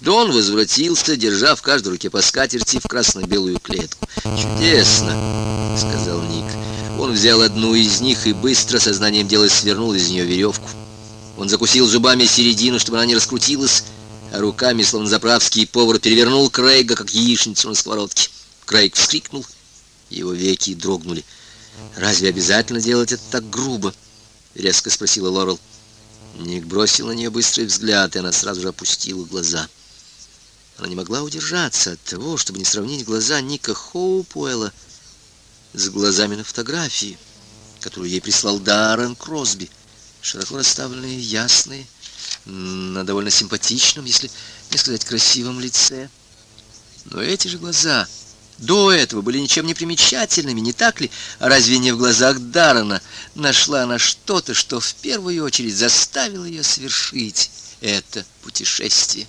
Дон возвратился, держа в каждой руке по скатерти в красно-белую клетку. «Чудесно!» — сказал Ник. Он взял одну из них и быстро сознанием дела свернул из нее веревку. Он закусил зубами середину, чтобы она не раскрутилась, а руками, словно заправский повар, перевернул Крейга, как яичницу на сковородке. Крейг вскрикнул, его веки дрогнули. «Разве обязательно делать это так грубо?» — резко спросила Лорел. Ник бросил на нее быстрый взгляд, и она сразу же опустила глаза. Она не могла удержаться от того, чтобы не сравнить глаза Ника Хоупуэлла с глазами на фотографии, которую ей прислал Даррен Кросби. Широко расставленные, ясные, на довольно симпатичном, если не сказать красивом лице. Но эти же глаза до этого были ничем не примечательными, не так ли? А разве не в глазах Даррена нашла она что-то, что в первую очередь заставило ее совершить это путешествие?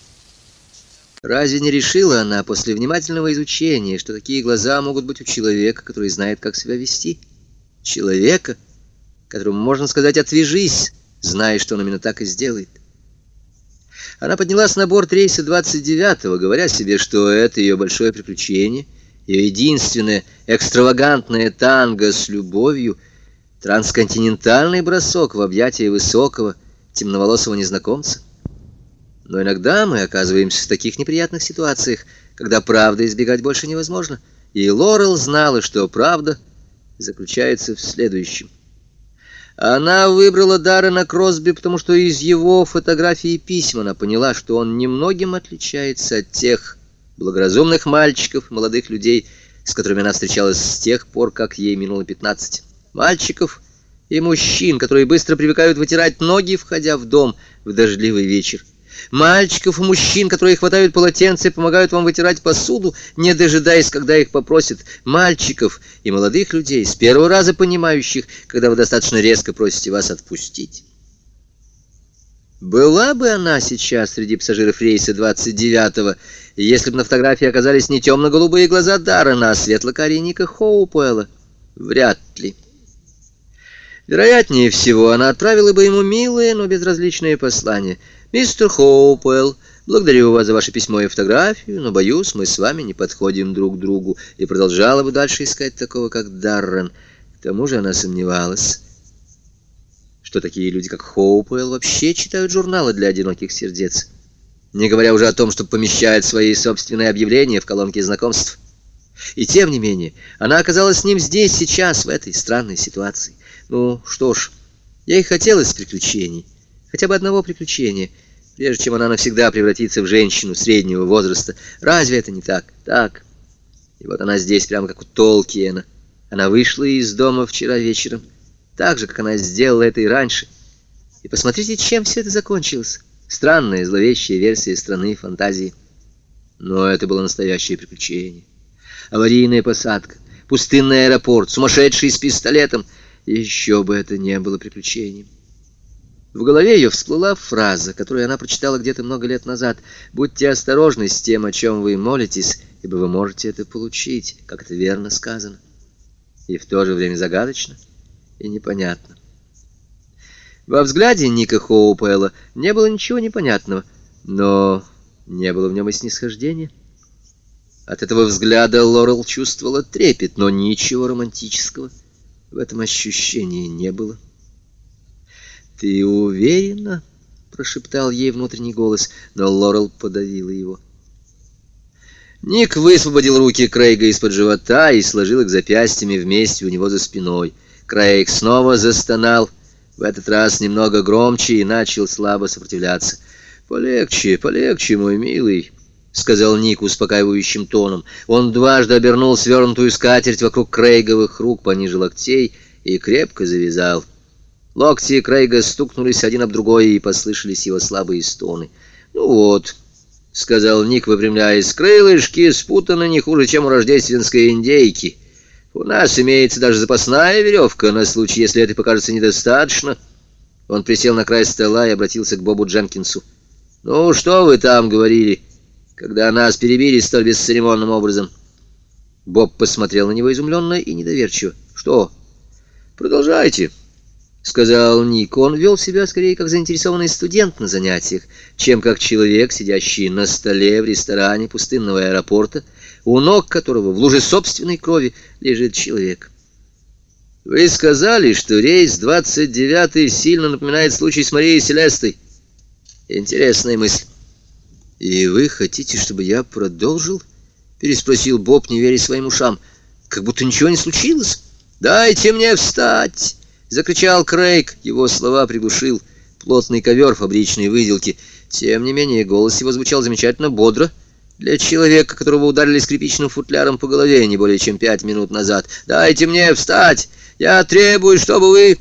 Разве не решила она после внимательного изучения, что такие глаза могут быть у человека, который знает, как себя вести? Человека, которому можно сказать «отвяжись», зная, что он именно так и сделает. Она поднялась на борт рейса 29-го, говоря себе, что это ее большое приключение, ее единственное экстравагантное танго с любовью, трансконтинентальный бросок в объятия высокого, темноволосого незнакомца. Но иногда мы оказываемся в таких неприятных ситуациях, когда правда избегать больше невозможно. И Лорел знала, что правда заключается в следующем. Она выбрала Даррена Кросби, потому что из его фотографий и писем она поняла, что он немногим отличается от тех благоразумных мальчиков, молодых людей, с которыми она встречалась с тех пор, как ей минуло пятнадцать. Мальчиков и мужчин, которые быстро привыкают вытирать ноги, входя в дом в дождливый вечер мальчиков и мужчин, которые хватают полотенце и помогают вам вытирать посуду, не дожидаясь, когда их попросят, мальчиков и молодых людей, с первого раза понимающих, когда вы достаточно резко просите вас отпустить. Была бы она сейчас среди пассажиров рейса 29-го, если бы на фотографии оказались не темно-голубые глаза Даррена, а светло-карие Ника Хоупуэлла? Вряд ли. Вероятнее всего, она отправила бы ему милые, но безразличные послания — «Мистер Хоупуэлл, благодарю вас за ваше письмо и фотографию, но, боюсь, мы с вами не подходим друг к другу» и продолжала бы дальше искать такого, как Даррен. К тому же она сомневалась, что такие люди, как Хоупуэлл, вообще читают журналы для одиноких сердец, не говоря уже о том, чтобы помещать свои собственные объявления в колонке знакомств. И тем не менее, она оказалась с ним здесь, сейчас, в этой странной ситуации. Ну, что ж, ей хотелось приключений хотя бы одного приключения, прежде чем она навсегда превратится в женщину среднего возраста. Разве это не так? Так. И вот она здесь, прямо как у Толкиена. Она вышла из дома вчера вечером, так же, как она сделала это и раньше. И посмотрите, чем все это закончилось. Странная, зловещая версия страны фантазии. Но это было настоящее приключение. Аварийная посадка, пустынный аэропорт, сумасшедший с пистолетом. Еще бы это не было приключением. В голове ее всплыла фраза, которую она прочитала где-то много лет назад. «Будьте осторожны с тем, о чем вы молитесь, ибо вы можете это получить, как это верно сказано». И в то же время загадочно и непонятно. Во взгляде Ника Хоупэлла не было ничего непонятного, но не было в нем и снисхождения. От этого взгляда Лорел чувствовала трепет, но ничего романтического в этом ощущении не было. «Ты уверена?» — прошептал ей внутренний голос, но Лорел подавила его. Ник высвободил руки Крейга из-под живота и сложил их запястьями вместе у него за спиной. Крейг снова застонал, в этот раз немного громче и начал слабо сопротивляться. «Полегче, полегче, мой милый», — сказал Ник успокаивающим тоном. Он дважды обернул свернутую скатерть вокруг Крейговых рук пониже локтей и крепко завязал. Локти Крейга стукнулись один об другой, и послышались его слабые стоны. «Ну вот», — сказал Ник, выпрямляясь, — «крылышки спутаны не хуже, чем у рождественской индейки. У нас имеется даже запасная веревка на случай, если это покажется недостаточно». Он присел на край стола и обратился к Бобу Дженкинсу. «Ну, что вы там говорили, когда нас перебили столь бесцеремонным образом?» Боб посмотрел на него изумленно и недоверчиво. «Что?» «Продолжайте». — сказал Ник. Он вел себя скорее как заинтересованный студент на занятиях, чем как человек, сидящий на столе в ресторане пустынного аэропорта, у ног которого в луже собственной крови лежит человек. «Вы сказали, что рейс 29 сильно напоминает случай с Марией Селестой. Интересная мысль». «И вы хотите, чтобы я продолжил?» — переспросил Боб, не веря своим ушам. «Как будто ничего не случилось». «Дайте мне встать!» — закричал Крейг. Его слова приглушил плотный ковер фабричной выделки. Тем не менее, голос его звучал замечательно бодро для человека, которого ударили скрипичным футляром по голове не более чем пять минут назад. «Дайте мне встать! Я требую, чтобы вы...»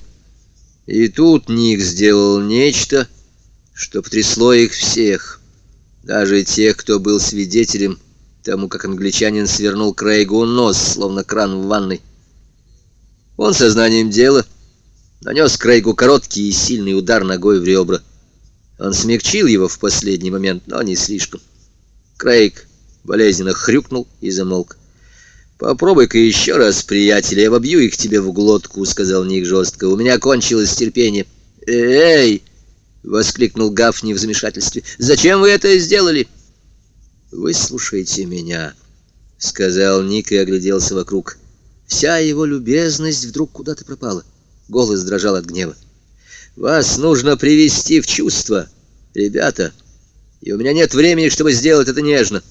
И тут Ник сделал нечто, что потрясло их всех, даже тех, кто был свидетелем тому, как англичанин свернул Крейгу нос, словно кран в ванной. Он сознанием дела нанес Крейгу короткий и сильный удар ногой в ребра. Он смягчил его в последний момент, но не слишком. Крейг болезненно хрюкнул и замолк. «Попробуй-ка еще раз, приятель, я вобью их тебе в глотку», — сказал Ник жестко. «У меня кончилось терпение». «Эй!» — воскликнул Гафни в замешательстве. «Зачем вы это сделали?» «Выслушайте меня», — сказал Ник и огляделся вокруг. Вся его любезность вдруг куда-то пропала. Голос дрожал от гнева. «Вас нужно привести в чувство, ребята, и у меня нет времени, чтобы сделать это нежно.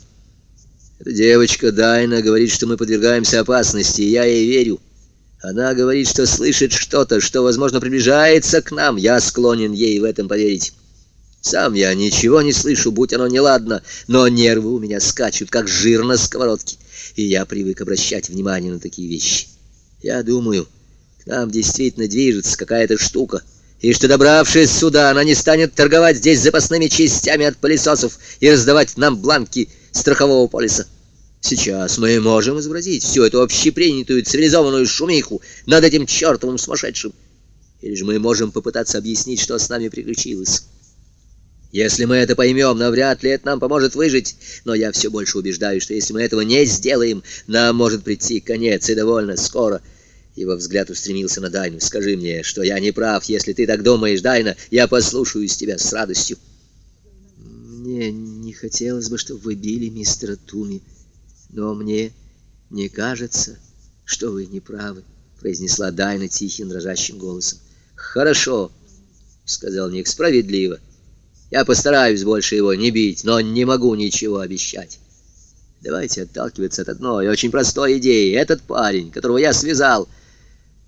Эта девочка Дайна говорит, что мы подвергаемся опасности, и я ей верю. Она говорит, что слышит что-то, что, возможно, приближается к нам. Я склонен ей в этом поверить». Сам я ничего не слышу, будь оно неладно, но нервы у меня скачут, как жир на сковородке и я привык обращать внимание на такие вещи. Я думаю, к нам действительно движется какая-то штука, и что, добравшись сюда, она не станет торговать здесь запасными частями от пылесосов и раздавать нам бланки страхового полиса. Сейчас мы можем изобразить всю эту общепринятую цивилизованную шумиху над этим чертовым сумасшедшим. Или же мы можем попытаться объяснить, что с нами приключилось. Если мы это поймем, навряд ли это нам поможет выжить. Но я все больше убеждаюсь, что если мы этого не сделаем, нам может прийти конец, и довольно скоро. Его взгляд устремился на Дайну. «Скажи мне, что я не прав, если ты так думаешь, Дайна. Я послушаюсь тебя с радостью». «Мне не хотелось бы, чтобы вы били мистера Туми, но мне не кажется, что вы не правы», — произнесла Дайна тихим, дрожащим голосом. «Хорошо», — сказал Ник, — «справедливо». Я постараюсь больше его не бить, но не могу ничего обещать. Давайте отталкиваться от одной очень простой идеи. Этот парень, которого я связал...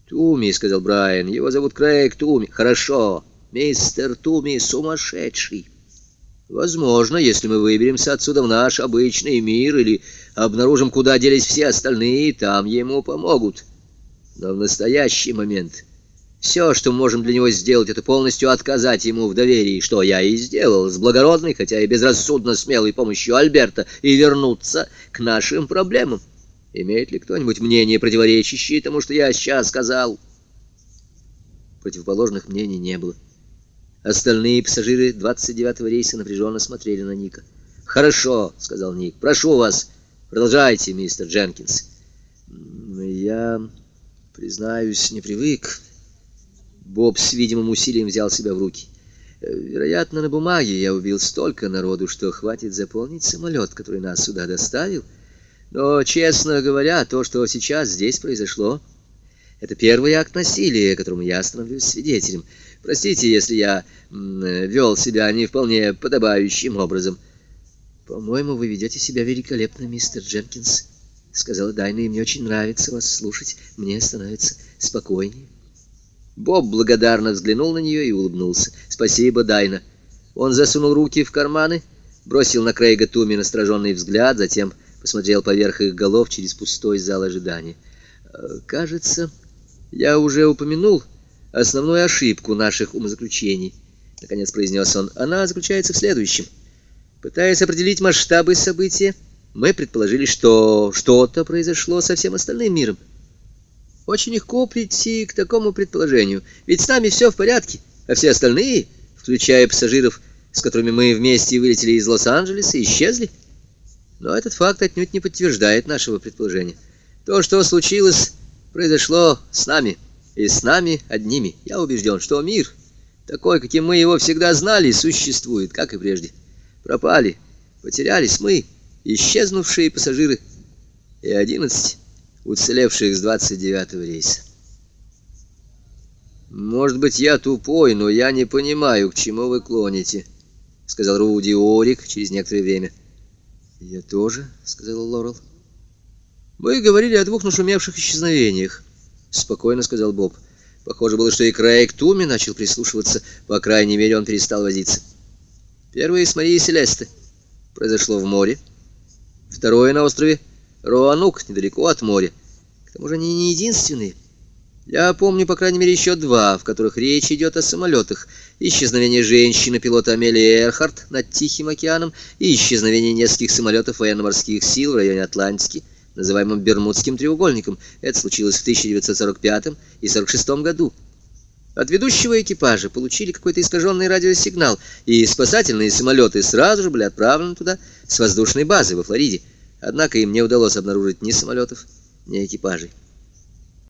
Туми, — сказал Брайан, — его зовут Крейг Туми. Хорошо, мистер Туми сумасшедший. Возможно, если мы выберемся отсюда в наш обычный мир или обнаружим, куда делись все остальные, там ему помогут. Но в настоящий момент все, что мы можем для него сделать, это полностью отказать ему в доверии, что я и сделал, с благородной, хотя и безрассудно смелой помощью Альберта, и вернуться к нашим проблемам. Имеет ли кто-нибудь мнение, противоречащее тому, что я сейчас сказал? Противоположных мнений не было. Остальные пассажиры 29-го рейса напряженно смотрели на Ника. «Хорошо», — сказал Ник, — «прошу вас, продолжайте, мистер Дженкинс». «Я, признаюсь, не привык». Боб с видимым усилием взял себя в руки. Э, вероятно, на бумаге я убил столько народу, что хватит заполнить самолет, который нас сюда доставил. Но, честно говоря, то, что сейчас здесь произошло, это первый акт насилия, которому я становлюсь свидетелем. Простите, если я вел себя не вполне подобающим образом. По-моему, вы ведете себя великолепно, мистер Дженкинс, — сказала Дайна, — и мне очень нравится вас слушать. Мне становится спокойнее. Боб благодарно взглянул на нее и улыбнулся. «Спасибо, Дайна». Он засунул руки в карманы, бросил на Крейга Туми настороженный взгляд, затем посмотрел поверх их голов через пустой зал ожидания. «Э, «Кажется, я уже упомянул основную ошибку наших умозаключений», — наконец произнес он. «Она заключается в следующем. Пытаясь определить масштабы события, мы предположили, что что-то произошло со всем остальным миром. Очень легко прийти к такому предположению, ведь с нами все в порядке, а все остальные, включая пассажиров, с которыми мы вместе вылетели из Лос-Анджелеса, исчезли. Но этот факт отнюдь не подтверждает нашего предположения. То, что случилось, произошло с нами, и с нами одними. Я убежден, что мир, такой, каким мы его всегда знали, существует, как и прежде. Пропали, потерялись мы, исчезнувшие пассажиры, и одиннадцать уцелевших с двадцать девятого рейса. «Может быть, я тупой, но я не понимаю, к чему вы клоните», — сказал Руди Орик через некоторое время. «Я тоже», — сказал Лорел. «Мы говорили о двух нашумевших исчезновениях», — спокойно сказал Боб. Похоже было, что и Крейг Туми начал прислушиваться, по крайней мере, он перестал возиться. Первое с Марией Селесты произошло в море, второе на острове Роанук, недалеко от моря. К тому же они не единственные. Я помню, по крайней мере, еще два, в которых речь идет о самолетах. Исчезновение женщины-пилота Амелии Эрхарт над Тихим океаном и исчезновение нескольких самолетов военно-морских сил в районе Атлантики, называемым Бермудским треугольником. Это случилось в 1945 и 1946 году. От ведущего экипажа получили какой-то искаженный радиосигнал, и спасательные самолеты сразу же были отправлены туда с воздушной базы во Флориде. Однако им не удалось обнаружить ни самолетов, ни экипажей.